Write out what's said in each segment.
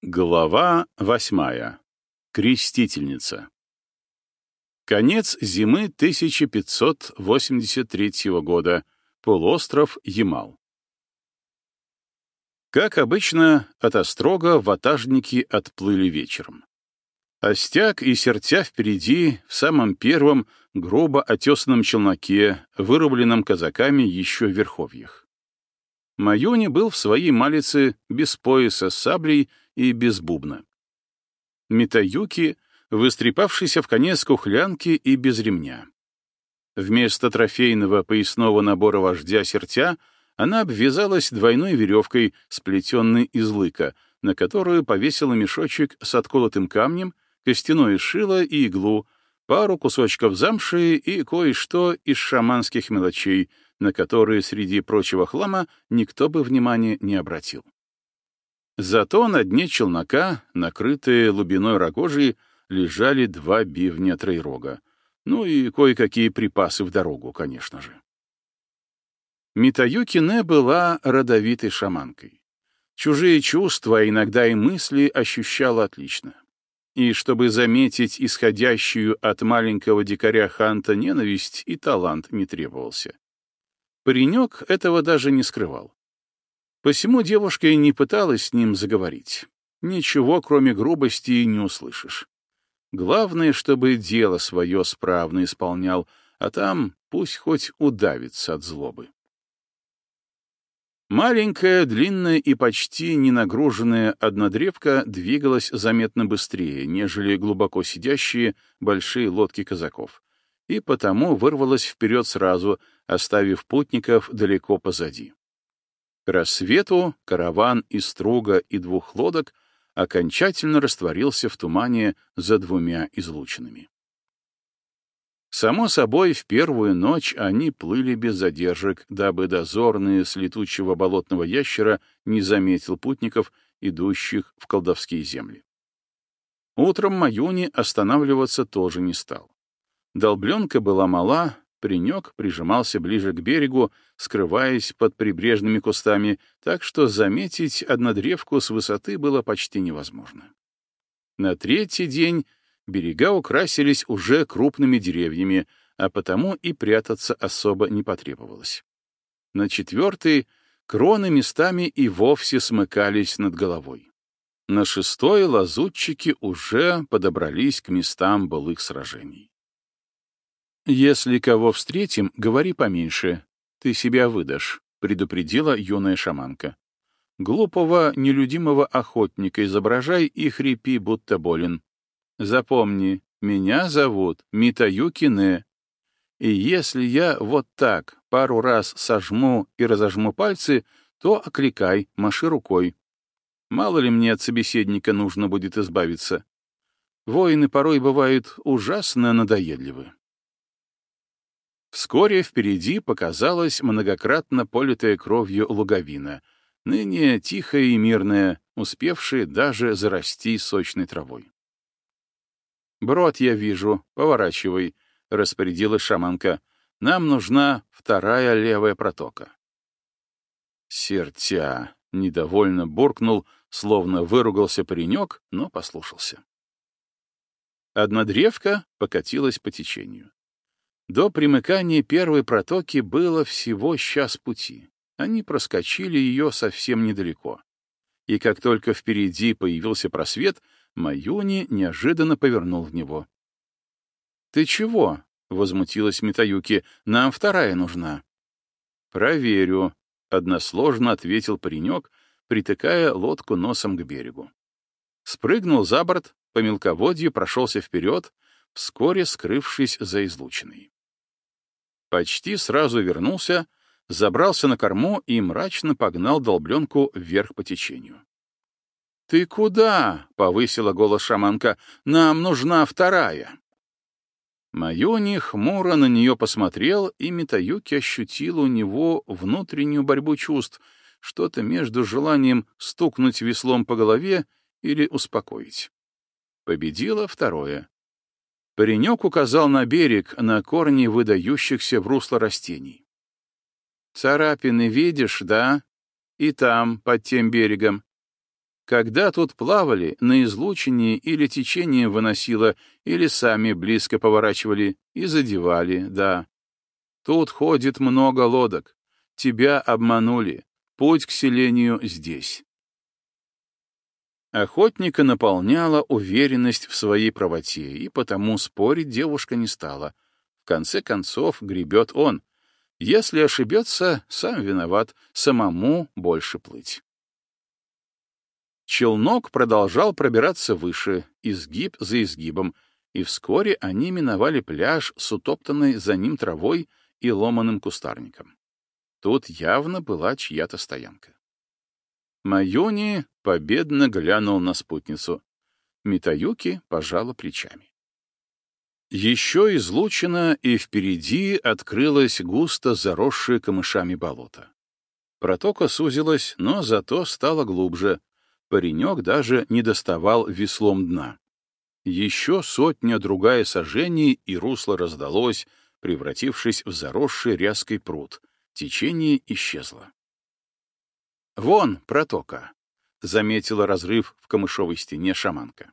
Глава восьмая. Крестительница. Конец зимы 1583 года. Полуостров Ямал. Как обычно, от Острога ватажники отплыли вечером. Остяк и сертя впереди, в самом первом, грубо отесанном челноке, вырубленном казаками еще в верховьях. Маюни был в своей малице без пояса саблей и без бубна. Митаюки, выстрепавшийся в конец кухлянки и без ремня. Вместо трофейного поясного набора вождя сертя она обвязалась двойной веревкой, сплетенной из лыка, на которую повесила мешочек с отколотым камнем, костяное шило и иглу, пару кусочков замши и кое-что из шаманских мелочей, на которые среди прочего хлама никто бы внимания не обратил. Зато на дне челнока, накрытые лубиной рогожей, лежали два бивня троерога. Ну и кое-какие припасы в дорогу, конечно же. Митаюкине была родовитой шаманкой. Чужие чувства, а иногда и мысли ощущала отлично. И чтобы заметить исходящую от маленького дикаря Ханта ненависть, и талант не требовался. Паренек этого даже не скрывал. Посему девушка и не пыталась с ним заговорить. Ничего, кроме грубости, не услышишь. Главное, чтобы дело свое справно исполнял, а там пусть хоть удавится от злобы. Маленькая, длинная и почти не нагруженная однодревка двигалась заметно быстрее, нежели глубоко сидящие большие лодки казаков, и потому вырвалась вперед сразу, оставив путников далеко позади. Рассвету караван из струга и двух лодок окончательно растворился в тумане за двумя излучинами. Само собой, в первую ночь они плыли без задержек, дабы дозорный с летучего болотного ящера не заметил путников, идущих в колдовские земли. Утром Маюни останавливаться тоже не стал. Долбленка была мала, Принек прижимался ближе к берегу, скрываясь под прибрежными кустами, так что заметить однодревку с высоты было почти невозможно. На третий день берега украсились уже крупными деревьями, а потому и прятаться особо не потребовалось. На четвертый кроны местами и вовсе смыкались над головой. На шестой лазутчики уже подобрались к местам былых сражений. «Если кого встретим, говори поменьше. Ты себя выдашь», — предупредила юная шаманка. «Глупого, нелюдимого охотника изображай и хрипи, будто болен. Запомни, меня зовут Митаюкине. И если я вот так пару раз сожму и разожму пальцы, то окликай, маши рукой. Мало ли мне от собеседника нужно будет избавиться. Воины порой бывают ужасно надоедливы. Вскоре впереди показалась многократно политая кровью луговина, ныне тихая и мирная, успевшая даже зарасти сочной травой. «Брод я вижу, поворачивай», — распорядилась шаманка. «Нам нужна вторая левая протока». Сертя недовольно буркнул, словно выругался паренек, но послушался. Одна древка покатилась по течению. До примыкания первой протоки было всего час пути. Они проскочили ее совсем недалеко. И как только впереди появился просвет, Маюни неожиданно повернул в него. «Ты чего?» — возмутилась Митаюки. «Нам вторая нужна». «Проверю», — односложно ответил паренек, притыкая лодку носом к берегу. Спрыгнул за борт, по мелководью прошелся вперед, вскоре скрывшись за излучиной. Почти сразу вернулся, забрался на корму и мрачно погнал долбленку вверх по течению. «Ты куда?» — повысила голос шаманка. «Нам нужна вторая». Майони хмуро на нее посмотрел, и Митаюки ощутил у него внутреннюю борьбу чувств, что-то между желанием стукнуть веслом по голове или успокоить. Победило второе. Паренек указал на берег, на корни выдающихся в русло растений. «Царапины видишь, да? И там, под тем берегом. Когда тут плавали, на излучине или течение выносило, или сами близко поворачивали и задевали, да. Тут ходит много лодок. Тебя обманули. Путь к селению здесь. Охотника наполняла уверенность в своей правоте, и потому спорить девушка не стала. В конце концов, гребет он. Если ошибется, сам виноват, самому больше плыть. Челнок продолжал пробираться выше, изгиб за изгибом, и вскоре они миновали пляж с утоптанной за ним травой и ломаным кустарником. Тут явно была чья-то стоянка. Майони победно глянул на спутницу. Митаюки пожала плечами. Еще излучено, и впереди открылось густо заросшее камышами болото. Протока сузилась, но зато стала глубже, Паренек даже не доставал веслом дна. Еще сотня-другая сожжений, и русло раздалось, превратившись в заросший ряской пруд. Течение исчезло. «Вон протока», — заметила разрыв в камышовой стене шаманка.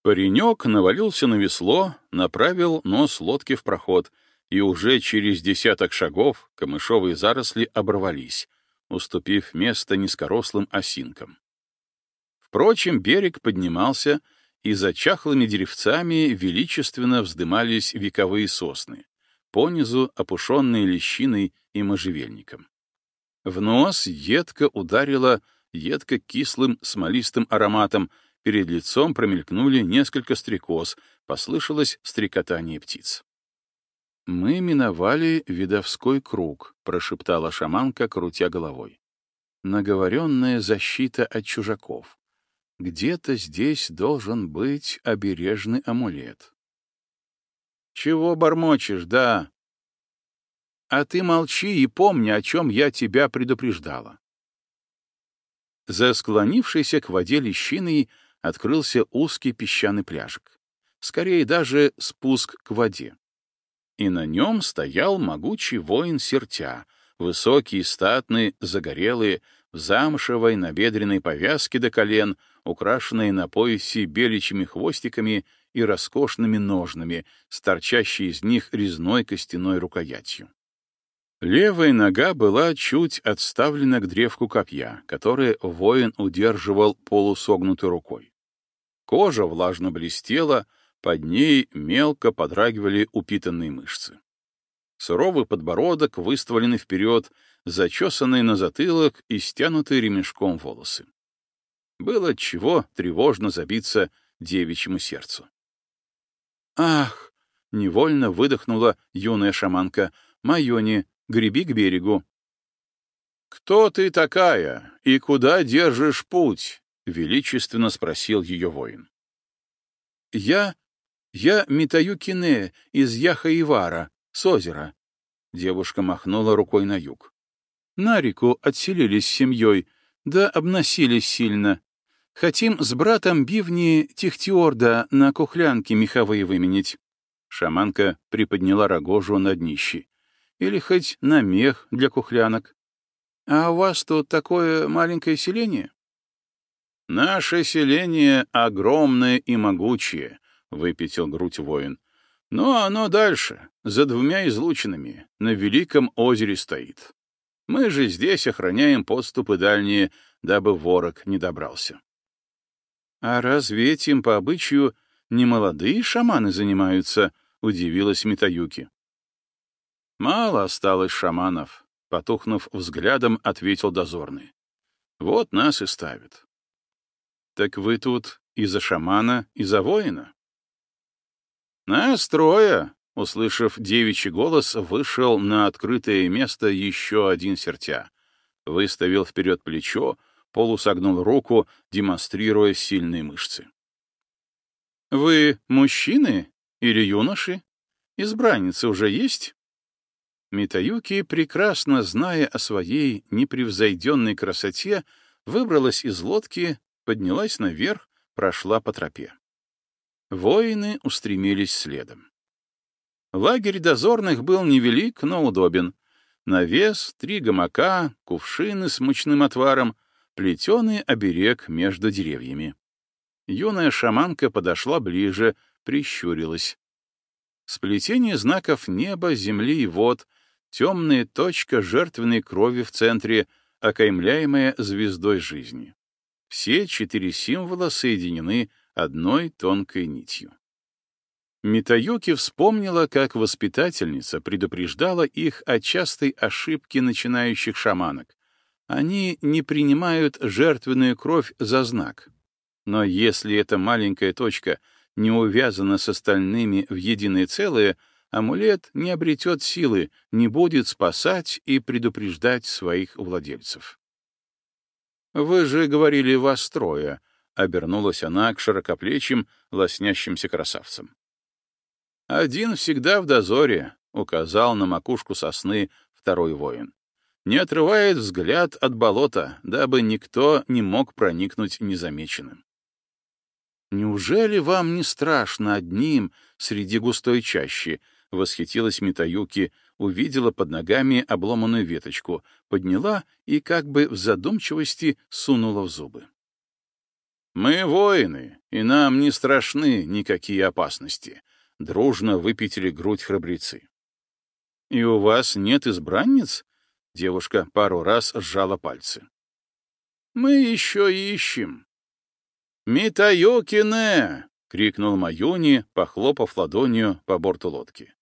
Паренек навалился на весло, направил нос лодки в проход, и уже через десяток шагов камышовые заросли оборвались, уступив место низкорослым осинкам. Впрочем, берег поднимался, и за чахлыми деревцами величественно вздымались вековые сосны, понизу опушенные лещиной и можжевельником. В нос едко ударило едко-кислым смолистым ароматом, перед лицом промелькнули несколько стрекоз, послышалось стрекотание птиц. «Мы миновали видовской круг», — прошептала шаманка, крутя головой. «Наговоренная защита от чужаков. Где-то здесь должен быть обережный амулет». «Чего бормочешь, да?» «А ты молчи и помни, о чем я тебя предупреждала». За склонившейся к воде лещиной открылся узкий песчаный пляжик. Скорее даже спуск к воде и на нем стоял могучий воин сертя, высокий, статный, загорелый, в замшевой набедренной повязке до колен, украшенной на поясе беличьими хвостиками и роскошными ножнами, с торчащей из них резной костяной рукоятью. Левая нога была чуть отставлена к древку копья, которое воин удерживал полусогнутой рукой. Кожа влажно блестела, под ней мелко подрагивали упитанные мышцы. Суровый подбородок выставленный вперед, зачесанный на затылок и стянутый ремешком волосы. Было чего тревожно забиться девичьему сердцу. «Ах!» — невольно выдохнула юная шаманка. «Майони, греби к берегу». «Кто ты такая и куда держишь путь?» — величественно спросил ее воин. «Я «Я Митаюкине из Яха-Ивара, с озера». Девушка махнула рукой на юг. «На реку отселились с семьей, да обносились сильно. Хотим с братом бивни Тихтиорда на кухлянке меховые выменить». Шаманка приподняла рогожу на днище. «Или хоть на мех для кухлянок. А у вас тут такое маленькое селение?» «Наше селение огромное и могучее», выпятил грудь воин. Но оно дальше, за двумя излучинами, на великом озере стоит. Мы же здесь охраняем подступы дальние, дабы ворог не добрался. А разве этим по обычаю не молодые шаманы занимаются? Удивилась Митаюки. Мало осталось шаманов, потухнув взглядом, ответил дозорный. Вот нас и ставят. Так вы тут и за шамана, и за воина? «Нас трое!» — услышав девичий голос, вышел на открытое место еще один сертя. Выставил вперед плечо, полусогнул руку, демонстрируя сильные мышцы. «Вы мужчины или юноши? Избранницы уже есть?» Митаюки, прекрасно зная о своей непревзойденной красоте, выбралась из лодки, поднялась наверх, прошла по тропе. Воины устремились следом. Лагерь дозорных был невелик, но удобен. Навес, три гамака, кувшины с мучным отваром, плетеный оберег между деревьями. Юная шаманка подошла ближе, прищурилась. Сплетение знаков неба, земли и вод, темная точка жертвенной крови в центре, окаймляемая звездой жизни. Все четыре символа соединены одной тонкой нитью. Митаюки вспомнила, как воспитательница предупреждала их о частой ошибке начинающих шаманок. Они не принимают жертвенную кровь за знак. Но если эта маленькая точка не увязана с остальными в единое целое, амулет не обретет силы, не будет спасать и предупреждать своих владельцев. «Вы же говорили вас трое», — обернулась она к широкоплечим, лоснящимся красавцам. «Один всегда в дозоре», — указал на макушку сосны второй воин. «Не отрывает взгляд от болота, дабы никто не мог проникнуть незамеченным». «Неужели вам не страшно одним среди густой чащи?» — восхитилась Митаюки, увидела под ногами обломанную веточку, подняла и как бы в задумчивости сунула в зубы. «Мы воины, и нам не страшны никакие опасности», дружно выпятили грудь храбрецы. «И у вас нет избранниц?» — девушка пару раз сжала пальцы. «Мы еще ищем». «Митаюкине!» — крикнул Маюни, похлопав ладонью по борту лодки.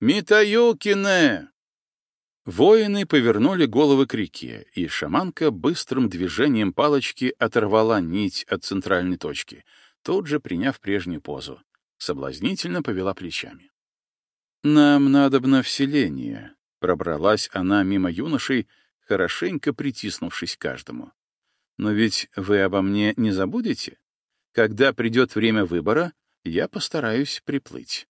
«Митаюкине!» Воины повернули головы к реке, и шаманка быстрым движением палочки оторвала нить от центральной точки, тут же приняв прежнюю позу соблазнительно повела плечами. «Нам надобно вселение», — пробралась она мимо юношей, хорошенько притиснувшись каждому. «Но ведь вы обо мне не забудете? Когда придет время выбора, я постараюсь приплыть».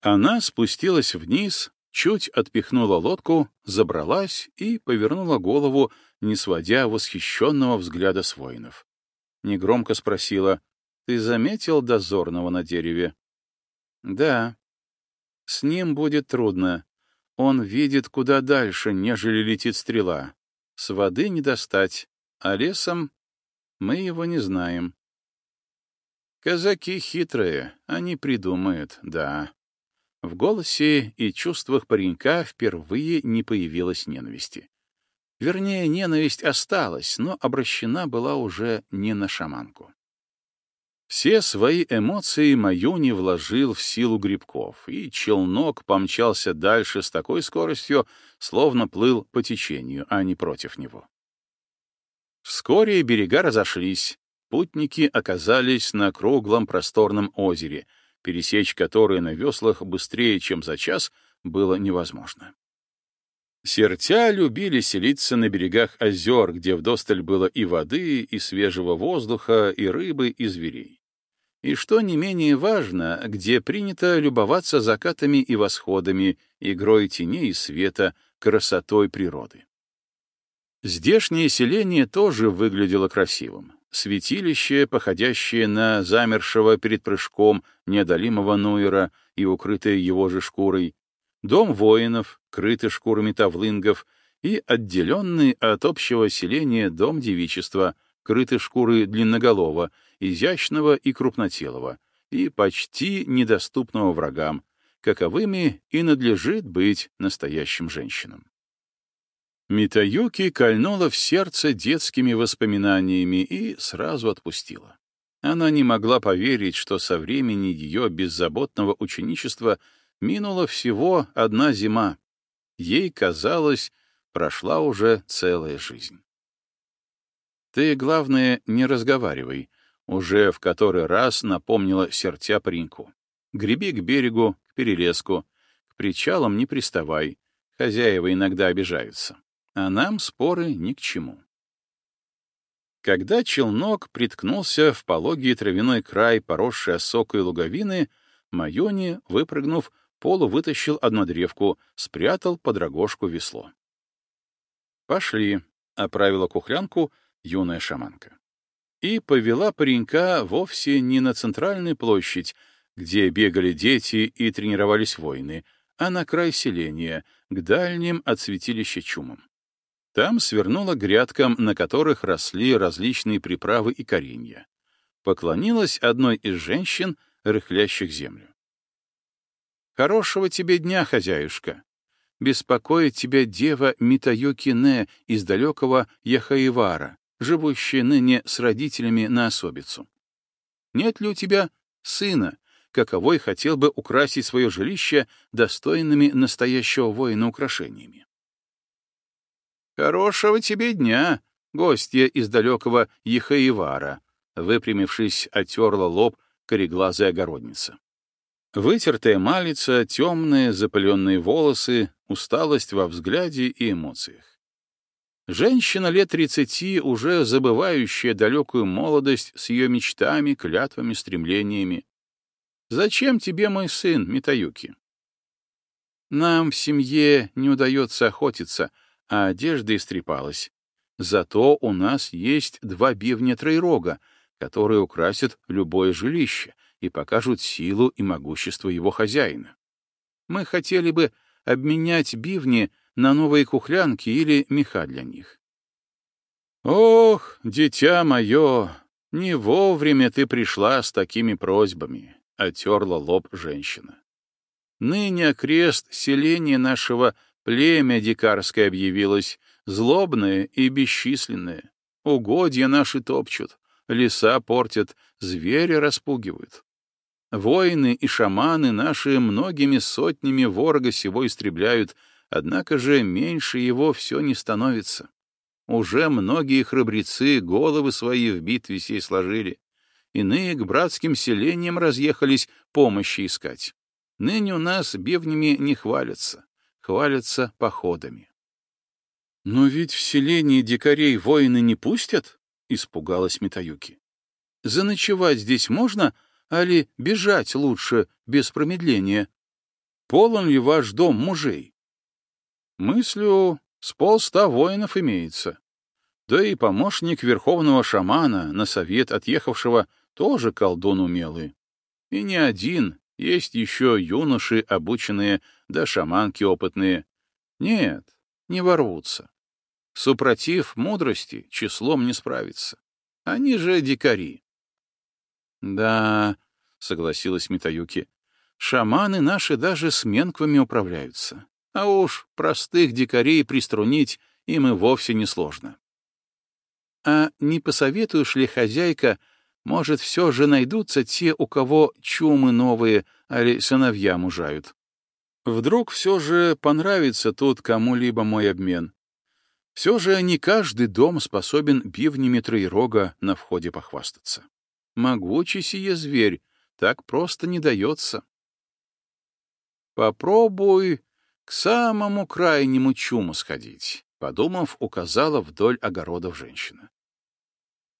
Она спустилась вниз, чуть отпихнула лодку, забралась и повернула голову, не сводя восхищенного взгляда с воинов. Негромко спросила, ты заметил дозорного на дереве? Да. С ним будет трудно. Он видит куда дальше, нежели летит стрела. С воды не достать, а лесом мы его не знаем. Казаки хитрые, они придумают, да. В голосе и чувствах паренька впервые не появилась ненависти. Вернее, ненависть осталась, но обращена была уже не на шаманку. Все свои эмоции Маюни вложил в силу грибков, и челнок помчался дальше с такой скоростью, словно плыл по течению, а не против него. Вскоре берега разошлись, путники оказались на круглом просторном озере, пересечь которое на веслах быстрее, чем за час, было невозможно. Сертя любили селиться на берегах озер, где вдосталь было и воды, и свежего воздуха, и рыбы, и зверей и, что не менее важно, где принято любоваться закатами и восходами, игрой теней и света, красотой природы. Здешнее селение тоже выглядело красивым. Святилище, походящее на замершего перед прыжком неодолимого Нуера и укрытое его же шкурой, дом воинов, крытый шкурами тавлынгов, и отделенный от общего селения дом девичества, крытый шкурой длинноголова изящного и крупнотелого, и почти недоступного врагам, каковыми и надлежит быть настоящим женщинам. Митаюки кольнула в сердце детскими воспоминаниями и сразу отпустила. Она не могла поверить, что со времени ее беззаботного ученичества минула всего одна зима. Ей казалось, прошла уже целая жизнь. «Ты, главное, не разговаривай», уже в который раз напомнила сертя пареньку. Греби к берегу, к перелеску, к причалам не приставай. Хозяева иногда обижаются. А нам споры ни к чему. Когда челнок приткнулся в пологий травяной край, поросший осокой луговины, Майони, выпрыгнув, полу вытащил одну древку, спрятал под рогожку весло. «Пошли», — оправила кухлянку юная шаманка и повела паренька вовсе не на центральную площадь, где бегали дети и тренировались воины, а на край селения, к дальним от святилища чумам. Там свернула грядкам, на которых росли различные приправы и коренья. Поклонилась одной из женщин, рыхлящих землю. «Хорошего тебе дня, хозяюшка! Беспокоит тебя дева Митаюкине из далекого Яхаевара, живущая ныне с родителями на особицу. Нет ли у тебя сына, каковой хотел бы украсить свое жилище достойными настоящего воина украшениями? «Хорошего тебе дня, гостья из далекого Ехаевара», выпрямившись, отерла лоб кореглазая огородница. Вытертая малица, темные запыленные волосы, усталость во взгляде и эмоциях. Женщина лет тридцати, уже забывающая далекую молодость с ее мечтами, клятвами, стремлениями. «Зачем тебе мой сын, Митаюки?» «Нам в семье не удается охотиться, а одежда истрепалась. Зато у нас есть два бивня троерога, которые украсят любое жилище и покажут силу и могущество его хозяина. Мы хотели бы обменять бивни на новые кухлянки или меха для них. «Ох, дитя мое, не вовремя ты пришла с такими просьбами», — отерла лоб женщина. «Ныне окрест селения нашего племя дикарское объявилось, злобное и бесчисленное. Угодья наши топчут, леса портят, звери распугивают. Воины и шаманы наши многими сотнями ворога сего истребляют, однако же меньше его все не становится. Уже многие храбрецы головы свои в битве сей сложили. Иные к братским селениям разъехались помощи искать. Ныне у нас бивнями не хвалятся, хвалятся походами. «Но ведь в селении дикарей воины не пустят?» — испугалась Митаюки. «Заночевать здесь можно, али бежать лучше, без промедления? Полон ли ваш дом мужей?» «Мыслю, с полста воинов имеется. Да и помощник верховного шамана на совет отъехавшего тоже колдун умелый. И не один, есть еще юноши обученные, да шаманки опытные. Нет, не ворвутся. Супротив мудрости числом не справится. Они же дикари. — Да, — согласилась Митаюки, — шаманы наши даже с менквами управляются. А уж простых дикарей приструнить им и вовсе несложно. — А не посоветуешь ли, хозяйка, может, все же найдутся те, у кого чумы новые, али сыновья мужают? Вдруг все же понравится тут кому-либо мой обмен. Все же не каждый дом способен бивнями троерога на входе похвастаться. Могучий сие зверь, так просто не дается. Попробуй к самому крайнему чуму сходить, подумав, указала вдоль огородов женщина.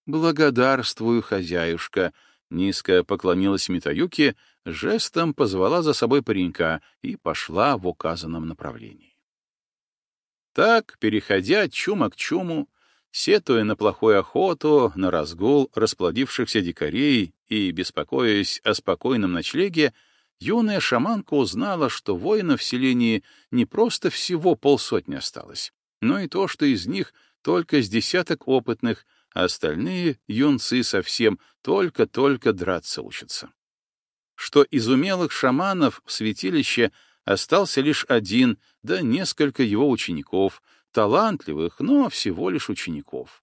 Благодарствую, хозяюшка, низко поклонилась Митаюки, жестом позвала за собой паренька и пошла в указанном направлении. Так, переходя чума к чуму, сетуя на плохую охоту, на разгул расплодившихся дикарей и беспокоясь о спокойном ночлеге, юная шаманка узнала, что воинов в селении не просто всего полсотни осталось, но и то, что из них только с десяток опытных, остальные юнцы совсем только-только драться учатся. Что из умелых шаманов в святилище Остался лишь один, да несколько его учеников, талантливых, но всего лишь учеников.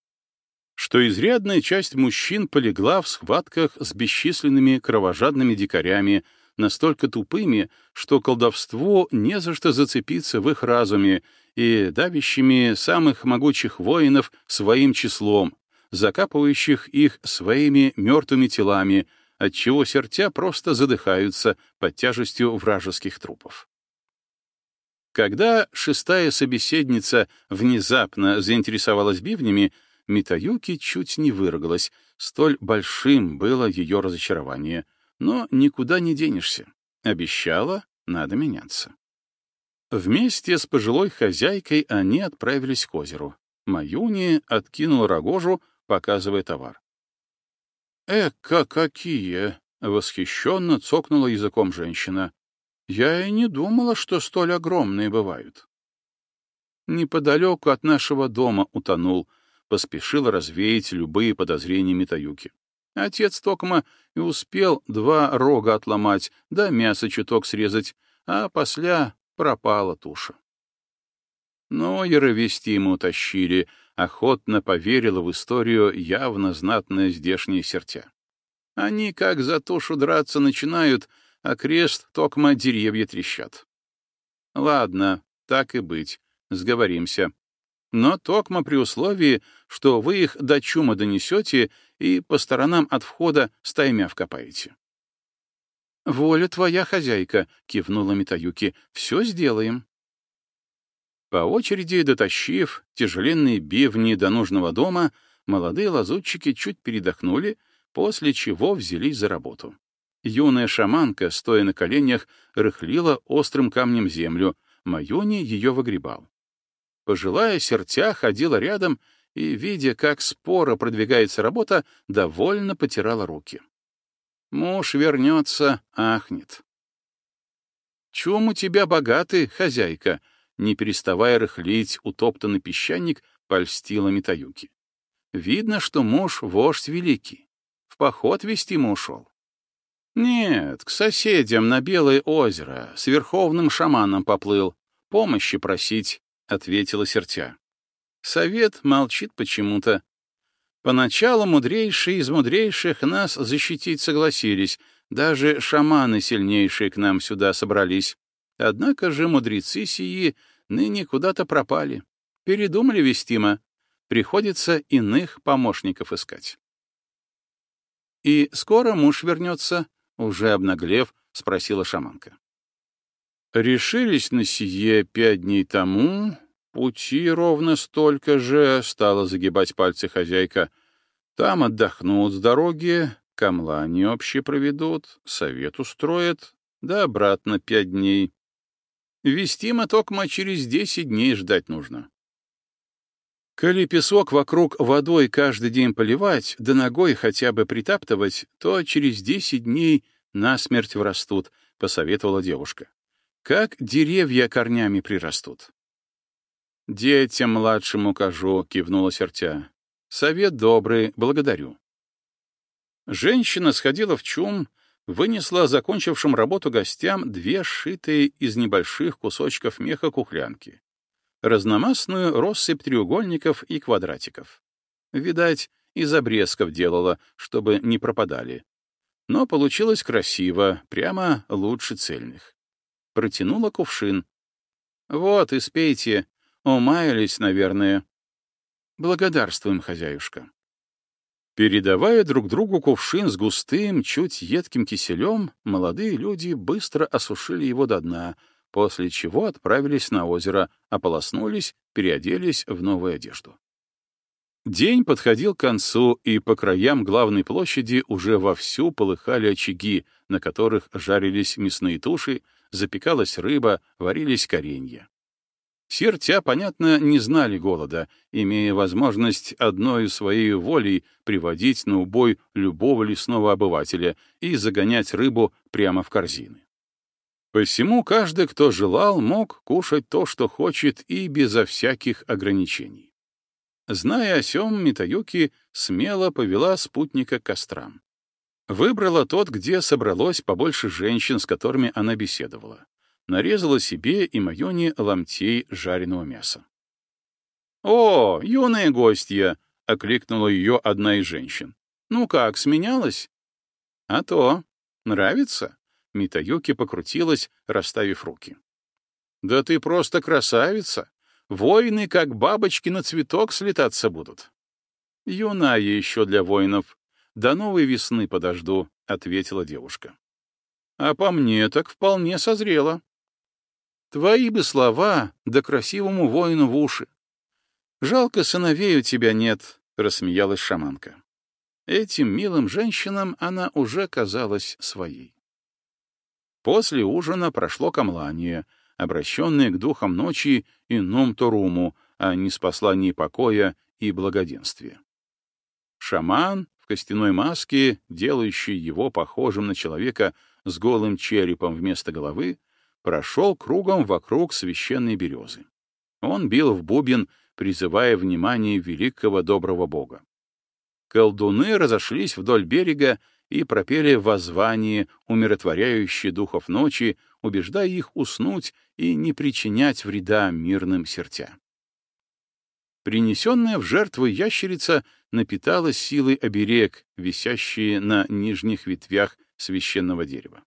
Что изрядная часть мужчин полегла в схватках с бесчисленными кровожадными дикарями, настолько тупыми, что колдовство не за что зацепиться в их разуме и давящими самых могучих воинов своим числом, закапывающих их своими мертвыми телами, отчего сердца просто задыхаются под тяжестью вражеских трупов. Когда шестая собеседница внезапно заинтересовалась бивнями, Митаюки чуть не выругалась, столь большим было ее разочарование. Но никуда не денешься. Обещала, надо меняться. Вместе с пожилой хозяйкой они отправились к озеру. Маюни откинула рогожу, показывая товар. «Эка какие!» — восхищенно цокнула языком женщина. Я и не думала, что столь огромные бывают. Неподалеку от нашего дома утонул, поспешил развеять любые подозрения Митаюки. Отец Токма и успел два рога отломать, да мясо чуток срезать, а после пропала туша. Но яровести ему утащили, охотно поверила в историю явно знатная здешняя сертя. Они как за тушу драться начинают, а крест токма деревья трещат. Ладно, так и быть, сговоримся. Но токма при условии, что вы их до чума донесете и по сторонам от входа стаймя вкопаете. «Воля твоя, хозяйка!» — кивнула Митаюки. «Все сделаем». По очереди дотащив тяжеленные бивни до нужного дома, молодые лазутчики чуть передохнули, после чего взялись за работу. Юная шаманка, стоя на коленях, рыхлила острым камнем землю, Майони ее выгребал. Пожилая сертя ходила рядом и, видя, как споро продвигается работа, довольно потирала руки. Муж вернется, ахнет. «Чем у тебя богатый, хозяйка?» Не переставая рыхлить утоптанный песчаник, польстила Митаюки. «Видно, что муж — вождь великий. В поход вести ему ушел». «Нет, к соседям на Белое озеро с верховным шаманом поплыл. Помощи просить», — ответила сертя. Совет молчит почему-то, Поначалу мудрейшие из мудрейших нас защитить согласились, даже шаманы сильнейшие к нам сюда собрались. Однако же мудрецы сии ныне куда-то пропали. Передумали вестимо. Приходится иных помощников искать. «И скоро муж вернется?» — уже обнаглев, спросила шаманка. Решились на сие пять дней тому, Пути ровно столько же, — стала загибать пальцы хозяйка. Там отдохнут с дороги, камлани общие проведут, совет устроят, да обратно пять дней. Вести мотокма через десять дней ждать нужно. Коли песок вокруг водой каждый день поливать, да ногой хотя бы притаптывать, то через десять дней насмерть врастут, — посоветовала девушка. Как деревья корнями прирастут. «Детям младшим укажу», — кивнула сертя. «Совет добрый, благодарю». Женщина сходила в чум, вынесла закончившим работу гостям две сшитые из небольших кусочков меха кухлянки, разномастную россыпь треугольников и квадратиков. Видать, из обрезков делала, чтобы не пропадали. Но получилось красиво, прямо лучше цельных. Протянула кувшин. «Вот, испейте, Умаялись, наверное. Благодарствуем, хозяюшка. Передавая друг другу кувшин с густым, чуть едким киселем, молодые люди быстро осушили его до дна, после чего отправились на озеро, ополоснулись, переоделись в новую одежду. День подходил к концу, и по краям главной площади уже вовсю полыхали очаги, на которых жарились мясные туши, запекалась рыба, варились коренья. Сертя, понятно, не знали голода, имея возможность одной своей волей приводить на убой любого лесного обывателя и загонять рыбу прямо в корзины. Посему каждый, кто желал, мог кушать то, что хочет, и безо всяких ограничений. Зная о сём, Митаюки смело повела спутника к кострам. Выбрала тот, где собралось побольше женщин, с которыми она беседовала нарезала себе и Майоне ломтей жареного мяса. «О, юная гостья!» — окликнула ее одна из женщин. «Ну как, сменялась?» «А то. Нравится?» — Митаюки покрутилась, расставив руки. «Да ты просто красавица! Воины, как бабочки на цветок, слетаться будут». «Юная еще для воинов. До новой весны подожду», — ответила девушка. «А по мне так вполне созрела. Твои бы слова, да красивому воину в уши. Жалко, сыновей у тебя нет, — рассмеялась шаманка. Этим милым женщинам она уже казалась своей. После ужина прошло камлание, обращенное к духам ночи и Нум-Торуму, а не с посланий покоя и благоденствия. Шаман в костяной маске, делающий его похожим на человека с голым черепом вместо головы, прошел кругом вокруг священной березы. Он бил в бубен, призывая внимание великого доброго бога. Колдуны разошлись вдоль берега и пропели воззвание, умиротворяющее духов ночи, убеждая их уснуть и не причинять вреда мирным сердцам. Принесенная в жертву ящерица напитала силой оберег, висящие на нижних ветвях священного дерева.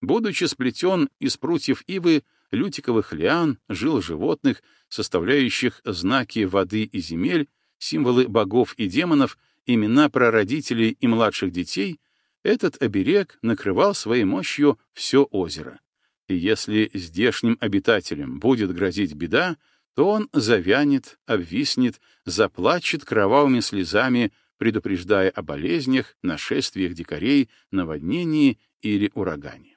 Будучи сплетен из прутьев ивы, лютиковых лиан, жил животных, составляющих знаки воды и земель, символы богов и демонов, имена прародителей и младших детей, этот оберег накрывал своей мощью все озеро. И если здешним обитателям будет грозить беда, то он завянет, обвиснет, заплачет кровавыми слезами, предупреждая о болезнях, нашествиях дикарей, наводнении или урагане.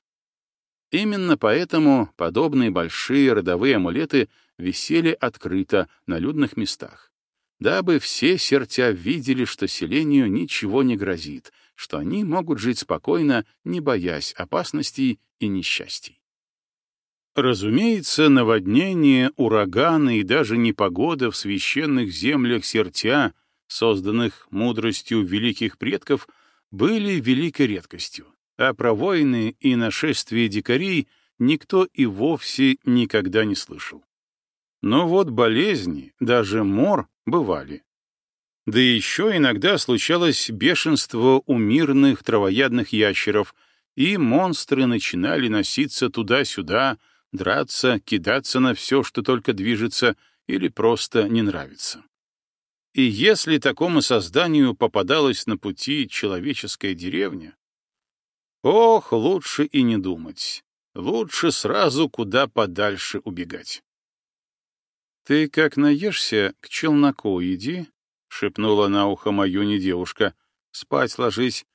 Именно поэтому подобные большие родовые амулеты висели открыто на людных местах, дабы все сердца видели, что селению ничего не грозит, что они могут жить спокойно, не боясь опасностей и несчастий. Разумеется, наводнение, ураганы и даже непогода в священных землях Сертя, созданных мудростью великих предков, были великой редкостью, а про войны и нашествия дикарей никто и вовсе никогда не слышал. Но вот болезни, даже мор, бывали. Да еще иногда случалось бешенство у мирных травоядных ящеров, и монстры начинали носиться туда-сюда, драться, кидаться на все, что только движется, или просто не нравится. И если такому созданию попадалась на пути человеческая деревня, ох, лучше и не думать. Лучше сразу куда подальше убегать. «Ты как наешься, к челноку иди», — шепнула на ухо Маюне девушка. «Спать ложись,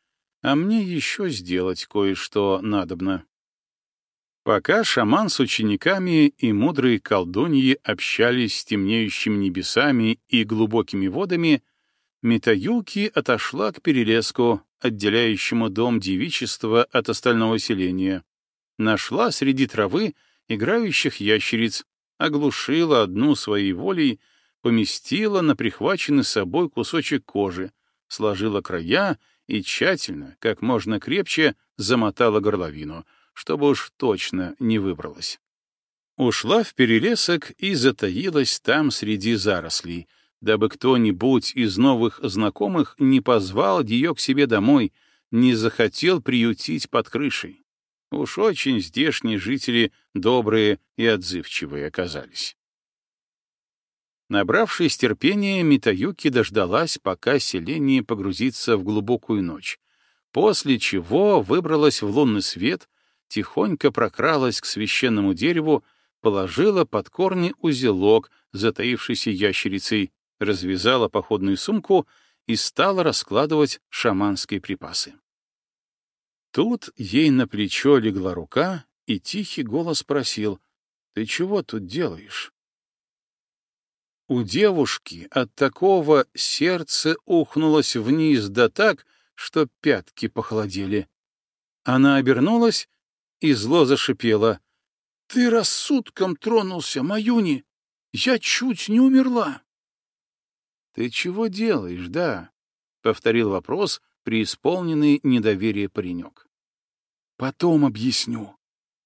а мне еще сделать кое-что надобно». Пока шаман с учениками и мудрые колдуньи общались с темнеющими небесами и глубокими водами, Митаюки отошла к перелеску, отделяющему дом девичества от остального селения. Нашла среди травы играющих ящериц, оглушила одну своей волей, поместила на прихваченный собой кусочек кожи, сложила края и тщательно, как можно крепче, замотала горловину — чтобы уж точно не выбралась. Ушла в перелесок и затаилась там среди зарослей, дабы кто-нибудь из новых знакомых не позвал ее к себе домой, не захотел приютить под крышей. Уж очень здешние жители добрые и отзывчивые оказались. Набравшись терпения, Митаюки дождалась, пока селение погрузится в глубокую ночь, после чего выбралась в лунный свет, тихонько прокралась к священному дереву, положила под корни узелок, затаившийся ящерицей, развязала походную сумку и стала раскладывать шаманские припасы. Тут ей на плечо легла рука, и тихий голос спросил, «Ты чего тут делаешь?» У девушки от такого сердце ухнулось вниз да так, что пятки похолодели. Она обернулась и зло зашипела. — Ты рассудком тронулся, Маюни! Я чуть не умерла! — Ты чего делаешь, да? — повторил вопрос, преисполненный недоверие паренек. — Потом объясню.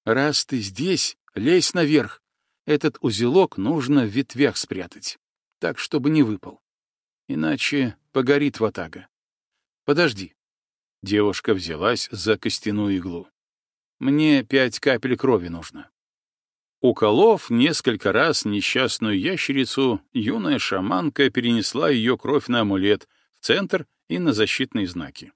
Раз ты здесь, лезь наверх. Этот узелок нужно в ветвях спрятать, так, чтобы не выпал. Иначе погорит ватага. Подожди. Девушка взялась за костяную иглу. Мне пять капель крови нужно. Уколов несколько раз несчастную ящерицу, юная шаманка перенесла ее кровь на амулет в центр и на защитные знаки.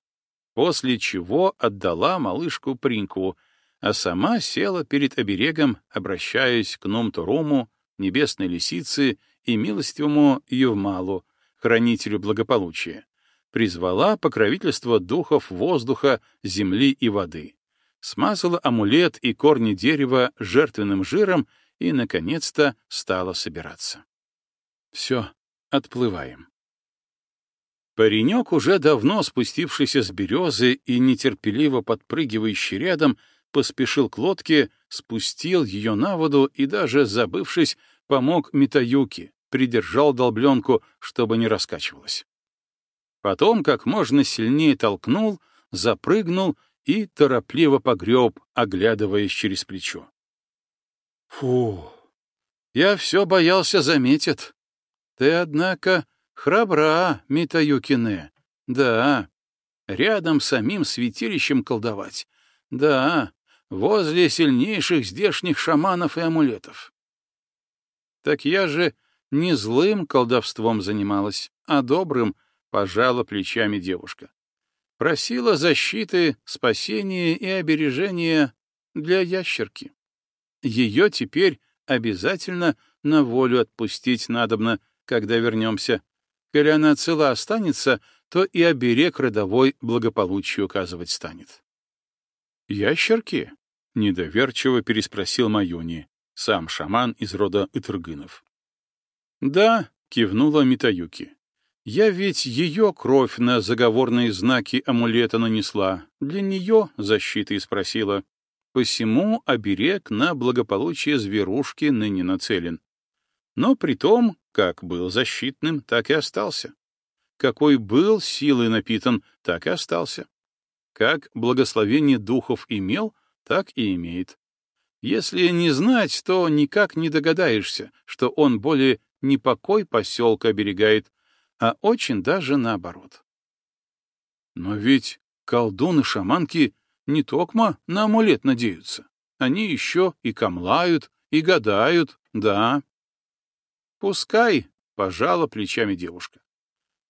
После чего отдала малышку Принку, а сама села перед оберегом, обращаясь к Нумтуруму, небесной лисице и милостивому Евмалу, хранителю благополучия, призвала покровительство духов воздуха, земли и воды смазала амулет и корни дерева жертвенным жиром и, наконец-то, стала собираться. Все, отплываем. Паренек, уже давно спустившийся с березы и нетерпеливо подпрыгивающий рядом, поспешил к лодке, спустил ее на воду и даже, забывшись, помог Митаюки, придержал долбленку, чтобы не раскачивалась. Потом как можно сильнее толкнул, запрыгнул и торопливо погреб, оглядываясь через плечо. Фу, я все боялся заметит. Ты, однако, храбра, Митаюкине. Да, рядом с самим святилищем колдовать. Да, возле сильнейших здешних шаманов и амулетов. Так я же не злым колдовством занималась, а добрым, пожала плечами девушка. Просила защиты, спасения и обережения для ящерки. Ее теперь обязательно на волю отпустить надобно, когда вернемся. Коли она цела останется, то и оберег родовой благополучию указывать станет. «Ящерки?» — недоверчиво переспросил Маюни, сам шаман из рода Итыргынов. «Да», — кивнула Митаюки. «Я ведь ее кровь на заговорные знаки амулета нанесла, для нее защиты и спросила. Посему оберег на благополучие зверушки ныне нацелен. Но при том, как был защитным, так и остался. Какой был силой напитан, так и остался. Как благословение духов имел, так и имеет. Если не знать, то никак не догадаешься, что он более не покой поселка оберегает, а очень даже наоборот. Но ведь колдуны-шаманки не токмо на амулет надеются. Они еще и камлают, и гадают, да. Пускай, — пожала плечами девушка.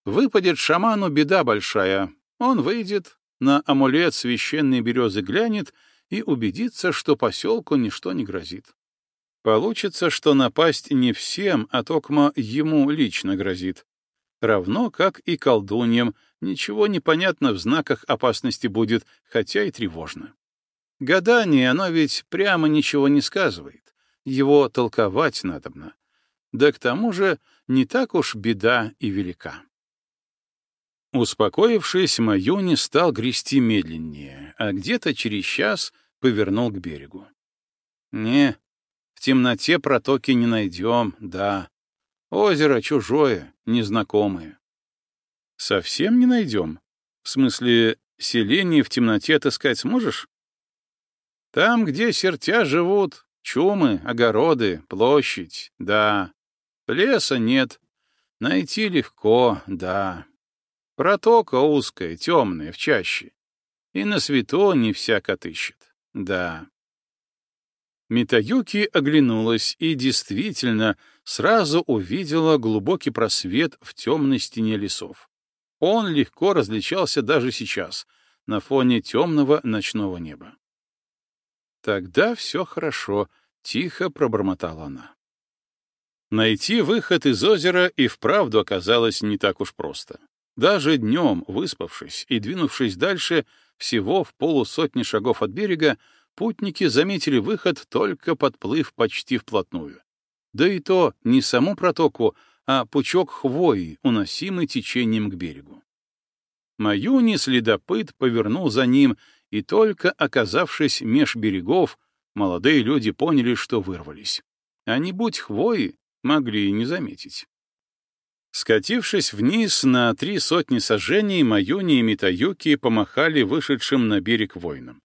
Выпадет шаману беда большая. Он выйдет, на амулет священной березы глянет и убедится, что поселку ничто не грозит. Получится, что напасть не всем, а токмо ему лично грозит. Равно как и колдуньям, ничего не понятно в знаках опасности будет, хотя и тревожно. Гадание, оно ведь прямо ничего не сказывает. Его толковать надобно. Да к тому же не так уж беда и велика. Успокоившись, Маюни стал грести медленнее, а где-то через час повернул к берегу. «Не, в темноте протоки не найдем, да. Озеро чужое, незнакомое. Совсем не найдем? В смысле, селение в темноте отыскать сможешь? Там, где сертя живут, чумы, огороды, площадь, да. Леса нет. Найти легко, да. Протока узкая, темная, в чаще. И на свету не всяк отыщет, да. Митаюки оглянулась и действительно сразу увидела глубокий просвет в темной стене лесов. Он легко различался даже сейчас, на фоне темного ночного неба. «Тогда все хорошо», — тихо пробормотала она. Найти выход из озера и вправду оказалось не так уж просто. Даже днем, выспавшись и двинувшись дальше, всего в полусотни шагов от берега, путники заметили выход, только подплыв почти вплотную. Да и то не саму протоку, а пучок хвои, уносимый течением к берегу. Маюни следопыт повернул за ним, и только оказавшись меж берегов, молодые люди поняли, что вырвались. А не будь хвои, могли и не заметить. Скатившись вниз на три сотни сажений, Маюни и Митаюки помахали вышедшим на берег воинам.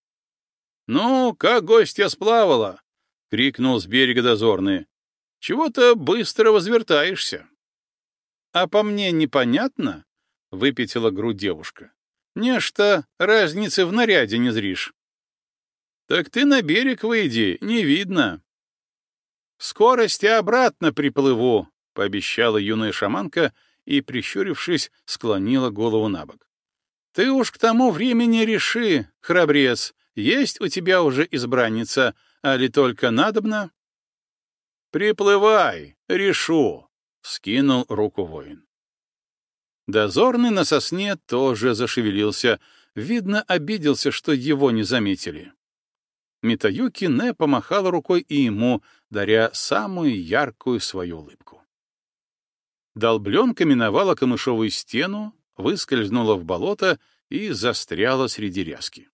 «Ну, как гостья сплавала?» — крикнул с берега дозорный. «Чего-то быстро возвертаешься». «А по мне непонятно?» — выпятила грудь девушка. «Нечто разницы в наряде не зришь». «Так ты на берег выйди, не видно». «В скорости обратно приплыву», — пообещала юная шаманка и, прищурившись, склонила голову на бок. «Ты уж к тому времени реши, храбрец, есть у тебя уже избранница, а ли только надобно? Приплывай, решу, вскинул руку воин. Дозорный на сосне тоже зашевелился, видно, обиделся, что его не заметили. Митаюки Не помахала рукой и ему, даря самую яркую свою улыбку. Долбленка миновала камышовую стену, выскользнула в болото и застряла среди ряски.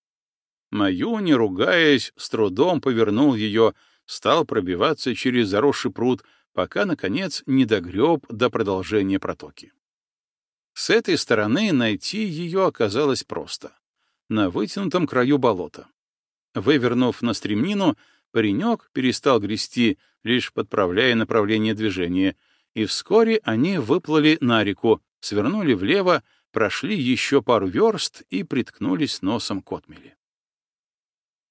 Маю, не ругаясь, с трудом повернул ее, стал пробиваться через заросший пруд, пока, наконец, не догреб до продолжения протоки. С этой стороны найти ее оказалось просто. На вытянутом краю болота. Вывернув на стремнину, паренек перестал грести, лишь подправляя направление движения, и вскоре они выплыли на реку, свернули влево, прошли еще пару верст и приткнулись носом к отмели.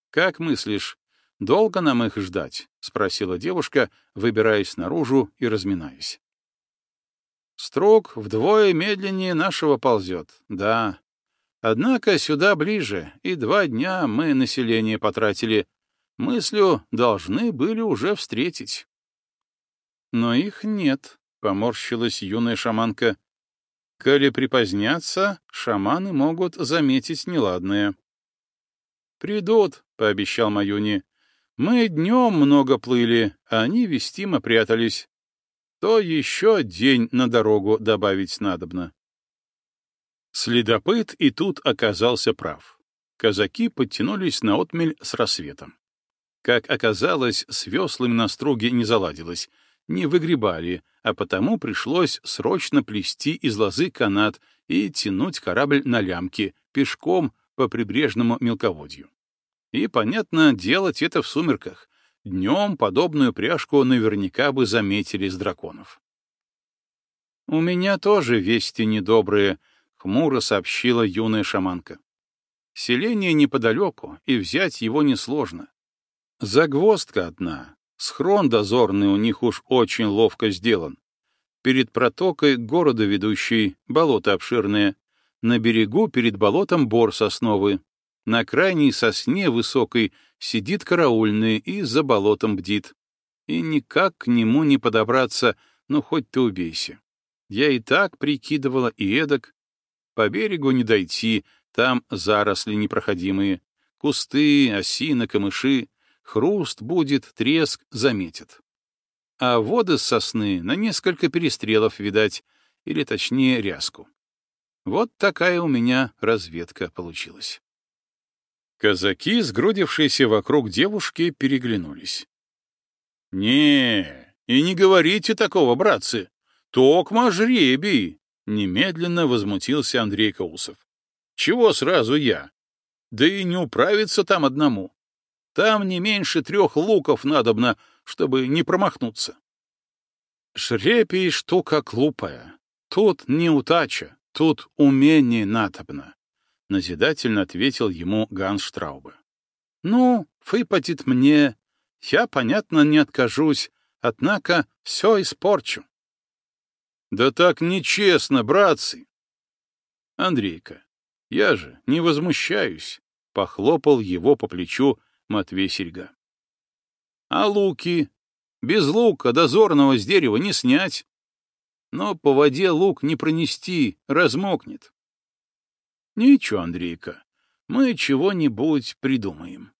«Как мыслишь, долго нам их ждать?» — спросила девушка, выбираясь наружу и разминаясь. «Строк вдвое медленнее нашего ползет, да. Однако сюда ближе, и два дня мы население потратили. Мыслю должны были уже встретить». «Но их нет», — поморщилась юная шаманка. Коли припозднятся, шаманы могут заметить неладное. «Придут», — пообещал Маюни. «Мы днем много плыли, а они вестимо прятались. То еще день на дорогу добавить надобно». Следопыт и тут оказался прав. Казаки подтянулись на отмель с рассветом. Как оказалось, с веслами на струге не заладилось, не выгребали, а потому пришлось срочно плести из лозы канат и тянуть корабль на лямке, пешком по прибрежному мелководью. И, понятно, делать это в сумерках. Днем подобную пряжку наверняка бы заметили с драконов. «У меня тоже вести недобрые», — хмуро сообщила юная шаманка. «Селение неподалеку, и взять его несложно. Загвоздка одна, Схрон дозорный у них уж очень ловко сделан. Перед протокой города ведущий, болото обширное. На берегу перед болотом бор сосновый. На крайней сосне высокой сидит караульный и за болотом бдит. И никак к нему не подобраться, ну хоть ты убейся. Я и так прикидывала и эдак. По берегу не дойти, там заросли непроходимые. Кусты, осина, камыши. Хруст будет, треск заметит. А воды с сосны на несколько перестрелов видать, или точнее ряску. Вот такая у меня разведка получилась. Казаки, сгрудившиеся вокруг девушки, переглянулись. «Не, и не говорите такого, братцы! Токма жребий!» — немедленно возмутился Андрей Каусов. «Чего сразу я? Да и не управиться там одному. Там не меньше трех луков надобно, чтобы не промахнуться. Шрепий штука глупая. Тут не утача, тут умение надобно, — назидательно ответил ему Ганс Штраубе. Ну, выпадет мне, я, понятно, не откажусь, однако все испорчу. Да так нечестно, братцы! Андрейка, я же не возмущаюсь, — похлопал его по плечу Матвей Серьга. А луки? Без лука дозорного с дерева не снять. Но по воде лук не пронести, размокнет. Ничего, Андрейка, мы чего-нибудь придумаем.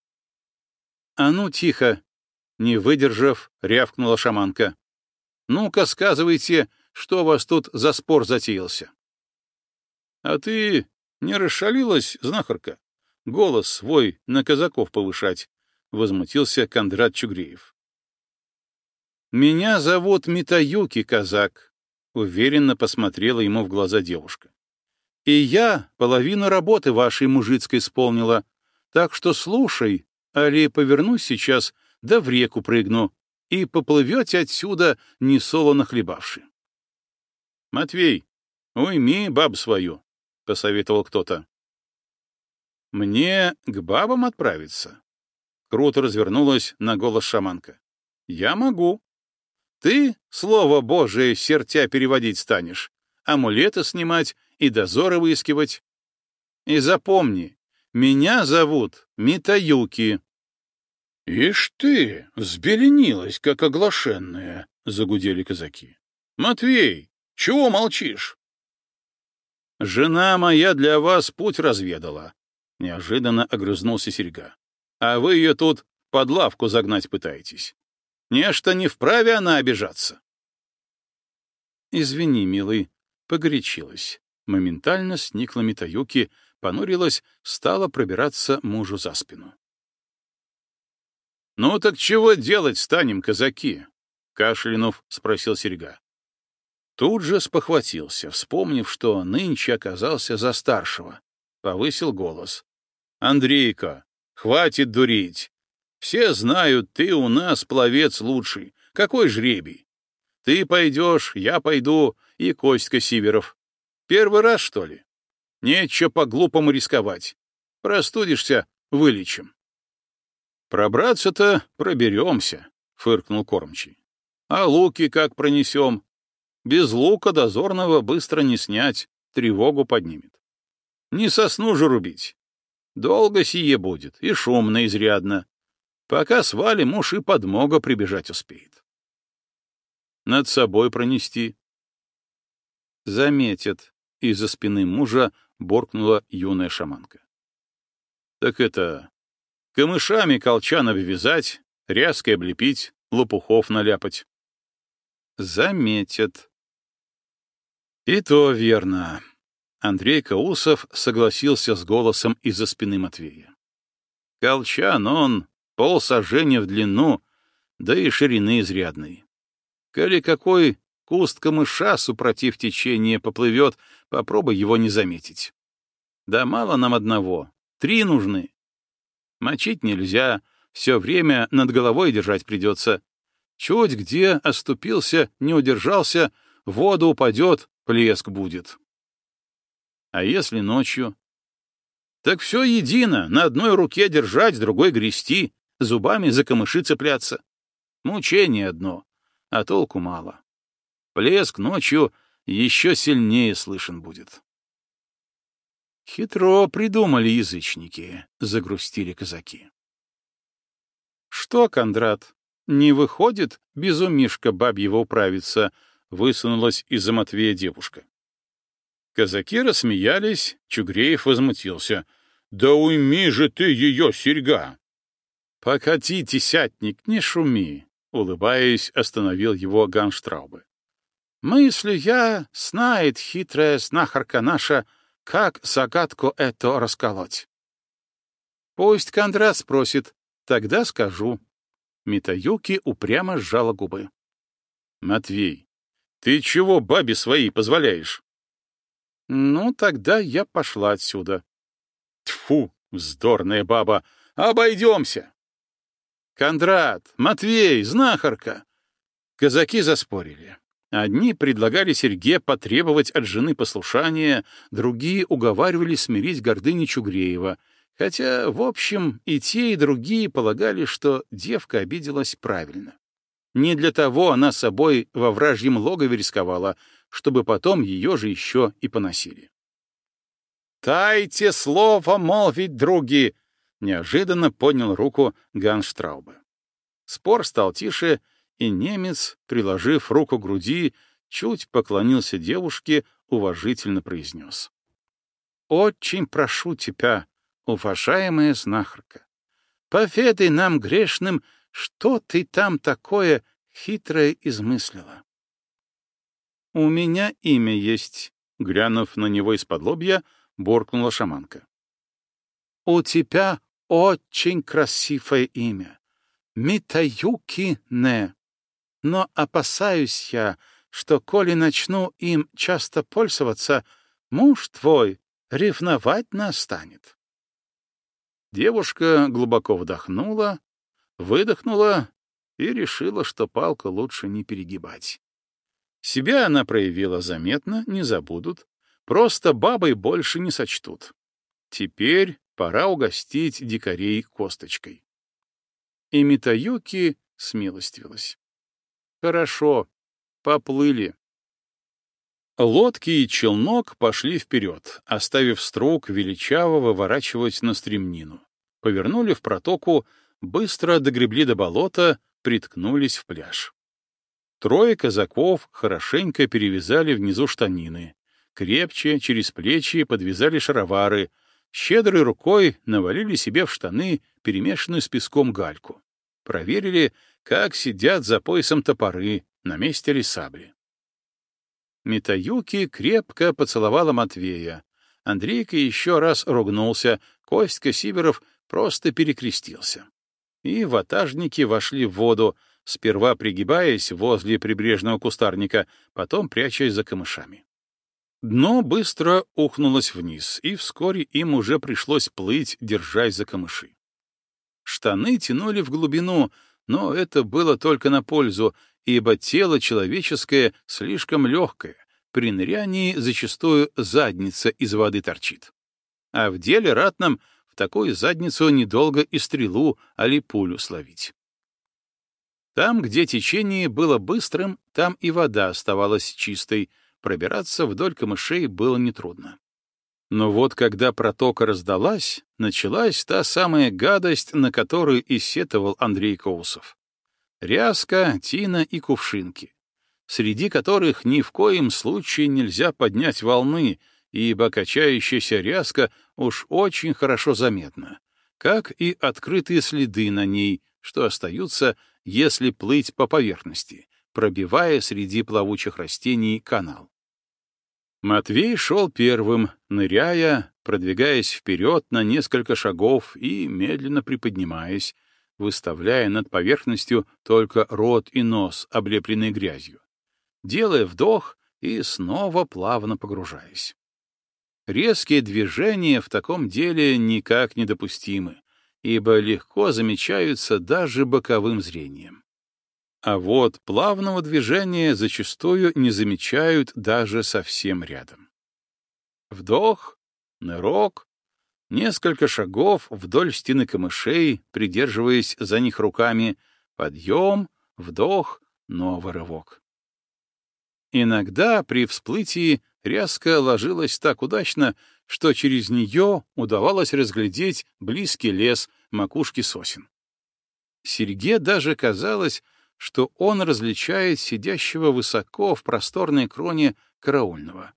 А ну, тихо! Не выдержав, рявкнула шаманка. Ну-ка, сказывайте, что у вас тут за спор затеялся. А ты не расшалилась, знахарка? голос свой на казаков повышать, — возмутился Кондрат Чугреев. «Меня зовут Митаюки, казак», — уверенно посмотрела ему в глаза девушка. «И я половину работы вашей мужицкой исполнила, так что слушай, али повернусь сейчас, да в реку прыгну, и поплывете отсюда, не солоно хлебавши». «Матвей, уйми баб свою», — посоветовал кто-то. «Мне к бабам отправиться?» Круто развернулась на голос шаманка. «Я могу. Ты, слово Божие, сертя переводить станешь, амулеты снимать и дозоры выискивать. И запомни, меня зовут Митаюки». «Ишь ты, взбеленилась, как оглашенная», — загудели казаки. «Матвей, чего молчишь?» «Жена моя для вас путь разведала, — неожиданно огрызнулся серьга. «А вы ее тут под лавку загнать пытаетесь. Нечто не вправе она обижаться». «Извини, милый», — погорячилась. Моментально сникла Митаюки, понурилась, стала пробираться мужу за спину. «Ну так чего делать станем, казаки?» кашлянув, спросил Серега. Тут же спохватился, вспомнив, что нынче оказался за старшего. Повысил голос. «Андрейка, хватит дурить. Все знают, ты у нас пловец лучший. Какой жребий? Ты пойдешь, я пойду, и Костька Сиверов. Первый раз, что ли? Нечего по-глупому рисковать. Простудишься — вылечим. Пробраться-то проберемся, — фыркнул кормчий. А луки как пронесем? Без лука дозорного быстро не снять, тревогу поднимет. Не сосну же рубить. Долго сие будет, и шумно изрядно. Пока свалим, уж и подмога прибежать успеет. Над собой пронести. Заметят. Из-за спины мужа боркнула юная шаманка. Так это... Камышами колчан обвязать, ряской облепить, лопухов наляпать. Заметят. И то верно. Андрей Каусов согласился с голосом из-за спины Матвея. Колчан он пол сожжения в длину, да и ширины изрядной. Коли какой куст камыша, супротив течения, поплывет, попробуй его не заметить. Да мало нам одного, три нужны. Мочить нельзя, все время над головой держать придется. Чуть где оступился, не удержался, вода упадет, плеск будет. А если ночью? Так все едино, на одной руке держать, другой грести, зубами за камыши цепляться. Мучение одно, а толку мало. Плеск ночью еще сильнее слышен будет. Хитро придумали язычники, — загрустили казаки. Что, Кондрат, не выходит безумишка бабьего управиться, — высунулась из-за Матвея девушка. Казаки рассмеялись, Чугреев возмутился. — Да уйми же ты ее, серьга! — Покати, тесятник, не шуми, — улыбаясь, остановил его Ганштраубе. — Мыслю я, знает хитрая знахарка наша, как загадку эту расколоть. Пусть Кондрат спросит, тогда скажу. Митаюки упрямо сжала губы. — Матвей, ты чего бабе своей позволяешь? — Ну, тогда я пошла отсюда. — Тьфу, вздорная баба, обойдемся! Кондрат, Матвей, знахарка! Казаки заспорили. Одни предлагали Сергею потребовать от жены послушания, другие уговаривали смирить гордыню Чугреева, хотя, в общем, и те, и другие полагали, что девка обиделась правильно. Не для того она собой во вражьем логове рисковала, чтобы потом ее же еще и поносили. «Тайте слово молвить, други!» — неожиданно поднял руку Ганштраубе. Спор стал тише, и немец, приложив руку к груди, чуть поклонился девушке, уважительно произнес. «Очень прошу тебя, уважаемая знахарка, поведай нам, грешным, что ты там такое хитрое измыслила». «У меня имя есть», — глянув на него из-под лобья, буркнула шаманка. «У тебя очень красивое имя. Митаюки Не но опасаюсь я, что, коли начну им часто пользоваться, муж твой ревновать настанет. Девушка глубоко вдохнула, выдохнула и решила, что палку лучше не перегибать. Себя она проявила заметно, не забудут, просто бабой больше не сочтут. Теперь пора угостить дикарей косточкой. И Митаюки смилостивилась. Хорошо, поплыли. Лодки и челнок пошли вперед, оставив струк величаво выворачивать на стремнину. Повернули в протоку, быстро догребли до болота, приткнулись в пляж. Трое казаков хорошенько перевязали внизу штанины, крепче через плечи подвязали шаровары, щедрой рукой навалили себе в штаны перемешанную с песком гальку. Проверили, как сидят за поясом топоры, на месте ли сабли. Митаюки крепко поцеловала Матвея. Андрейка еще раз ругнулся, Костька Сиверов просто перекрестился. И ватажники вошли в воду, сперва пригибаясь возле прибрежного кустарника, потом прячась за камышами. Дно быстро ухнулось вниз, и вскоре им уже пришлось плыть, держась за камыши. Штаны тянули в глубину, но это было только на пользу, ибо тело человеческое слишком легкое, при нырянии зачастую задница из воды торчит. А в деле ратном в такую задницу недолго и стрелу, али пулю словить. Там, где течение было быстрым, там и вода оставалась чистой, пробираться вдоль камышей было нетрудно. Но вот когда протока раздалась, началась та самая гадость, на которую и сетовал Андрей Коусов. Ряска, тина и кувшинки, среди которых ни в коем случае нельзя поднять волны, ибо качающаяся ряска уж очень хорошо заметна, как и открытые следы на ней, что остаются, если плыть по поверхности, пробивая среди плавучих растений канал. Матвей шел первым, ныряя, продвигаясь вперед на несколько шагов и медленно приподнимаясь, выставляя над поверхностью только рот и нос, облепленный грязью, делая вдох и снова плавно погружаясь. Резкие движения в таком деле никак недопустимы, ибо легко замечаются даже боковым зрением. А вот плавного движения зачастую не замечают даже совсем рядом. Вдох, нырок, несколько шагов вдоль стены камышей, придерживаясь за них руками, подъем, вдох, новый рывок. Иногда при всплытии ряска ложилась так удачно, что через нее удавалось разглядеть близкий лес макушки сосен. Серьге даже казалось, что он различает сидящего высоко в просторной кроне караульного.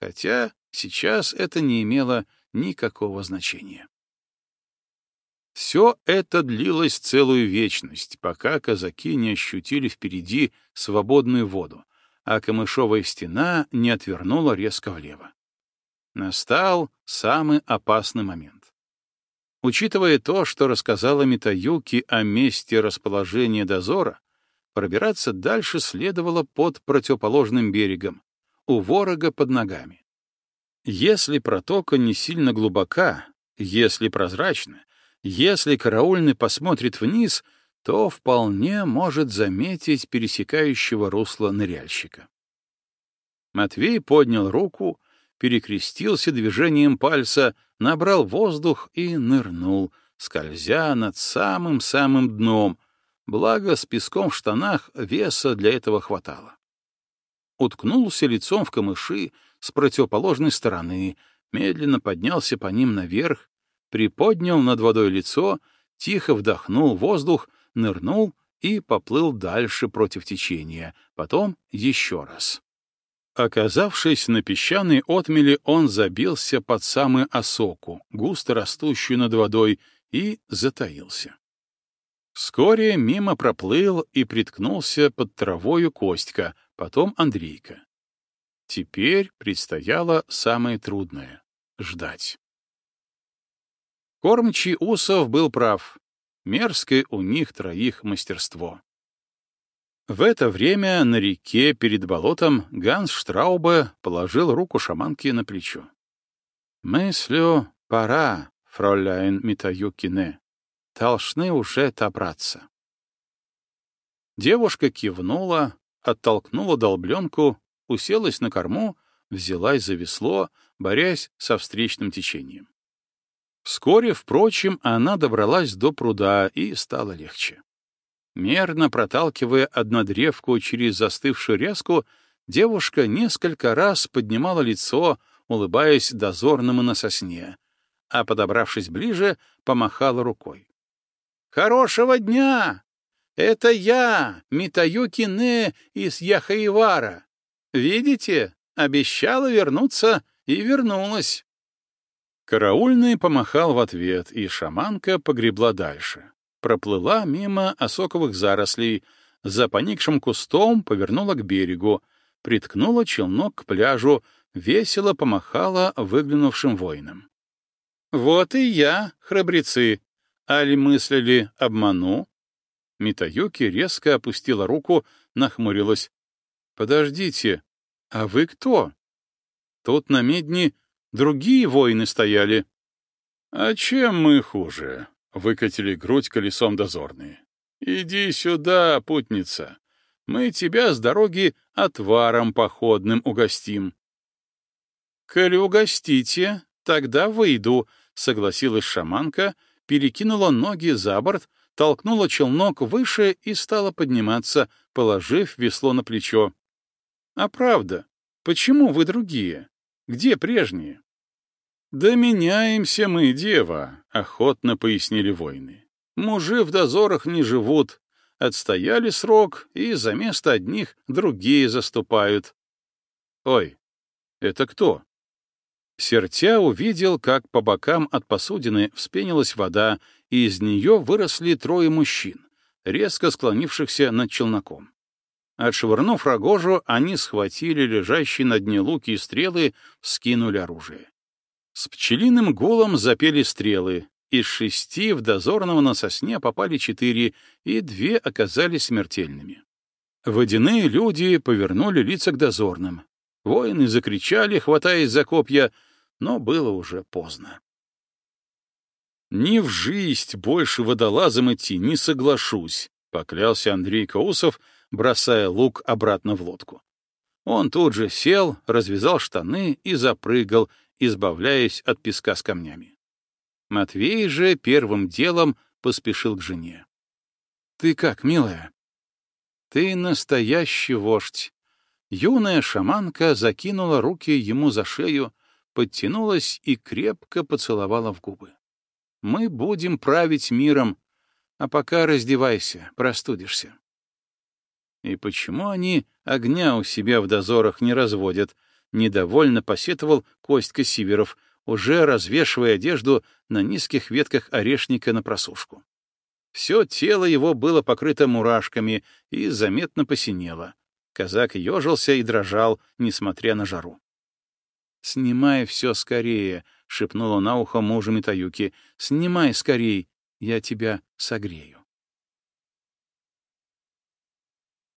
Хотя сейчас это не имело никакого значения. Все это длилось целую вечность, пока казаки не ощутили впереди свободную воду, а камышовая стена не отвернула резко влево. Настал самый опасный момент. Учитывая то, что рассказала Митаюки о месте расположения дозора, Пробираться дальше следовало под противоположным берегом, у ворога под ногами. Если протока не сильно глубока, если прозрачна, если караульный посмотрит вниз, то вполне может заметить пересекающего русло ныряльщика. Матвей поднял руку, перекрестился движением пальца, набрал воздух и нырнул, скользя над самым-самым дном, Благо, с песком в штанах веса для этого хватало. Уткнулся лицом в камыши с противоположной стороны, медленно поднялся по ним наверх, приподнял над водой лицо, тихо вдохнул воздух, нырнул и поплыл дальше против течения, потом еще раз. Оказавшись на песчаной отмеле, он забился под самую осоку, густо растущую над водой, и затаился. Вскоре мимо проплыл и приткнулся под травою Костька, потом Андрейка. Теперь предстояло самое трудное — ждать. Кормчий Усов был прав. Мерзкое у них троих мастерство. В это время на реке перед болотом Ганс Штраубе положил руку шаманке на плечо. «Мыслю, пора, фрауляйн Митаюкине должны уже добраться. Девушка кивнула, оттолкнула долбленку, уселась на корму, взялась за весло, борясь со встречным течением. Вскоре, впрочем, она добралась до пруда и стало легче. Мерно проталкивая однодревку через застывшую резку, девушка несколько раз поднимала лицо, улыбаясь дозорному на сосне, а, подобравшись ближе, помахала рукой. Хорошего дня! Это я, Митаюки Не из Яхаивара. Видите, обещала вернуться и вернулась. Караульный помахал в ответ, и шаманка погребла дальше. Проплыла мимо осоковых зарослей, за поникшим кустом повернула к берегу, приткнула челнок к пляжу, весело помахала выглянувшим воинам. «Вот и я, храбрецы!» Али мыслили обману? Митаюки резко опустила руку, нахмурилась. «Подождите, а вы кто?» Тут на медне другие воины стояли. «А чем мы хуже?» — выкатили грудь колесом дозорные. «Иди сюда, путница. Мы тебя с дороги отваром походным угостим». «Коли угостите, тогда выйду», — согласилась шаманка, перекинула ноги за борт, толкнула челнок выше и стала подниматься, положив весло на плечо. «А правда, почему вы другие? Где прежние?» «Да меняемся мы, дева», — охотно пояснили воины. «Мужи в дозорах не живут, отстояли срок, и за место одних другие заступают». «Ой, это кто?» Сертя увидел, как по бокам от посудины вспенилась вода, и из нее выросли трое мужчин, резко склонившихся над челноком. Отшвырнув рогожу, они схватили лежащие на дне луки и стрелы, скинули оружие. С пчелиным гулом запели стрелы. Из шести в дозорного на сосне попали четыре, и две оказались смертельными. Водяные люди повернули лица к дозорным. Воины закричали, хватаясь за копья, но было уже поздно. «Ни в жизнь больше водолазом идти не соглашусь», — поклялся Андрей Каусов, бросая лук обратно в лодку. Он тут же сел, развязал штаны и запрыгал, избавляясь от песка с камнями. Матвей же первым делом поспешил к жене. «Ты как, милая?» «Ты настоящий вождь!» Юная шаманка закинула руки ему за шею, подтянулась и крепко поцеловала в губы. Мы будем править миром, а пока раздевайся, простудишься. И почему они огня у себя в дозорах не разводят? Недовольно посетовал Костька Сиверов, уже развешивая одежду на низких ветках орешника на просушку. Все тело его было покрыто мурашками и заметно посинело. Казак ежился и дрожал, несмотря на жару. «Снимай все скорее», — шепнула на ухо мужу Митаюки. «Снимай скорей, я тебя согрею».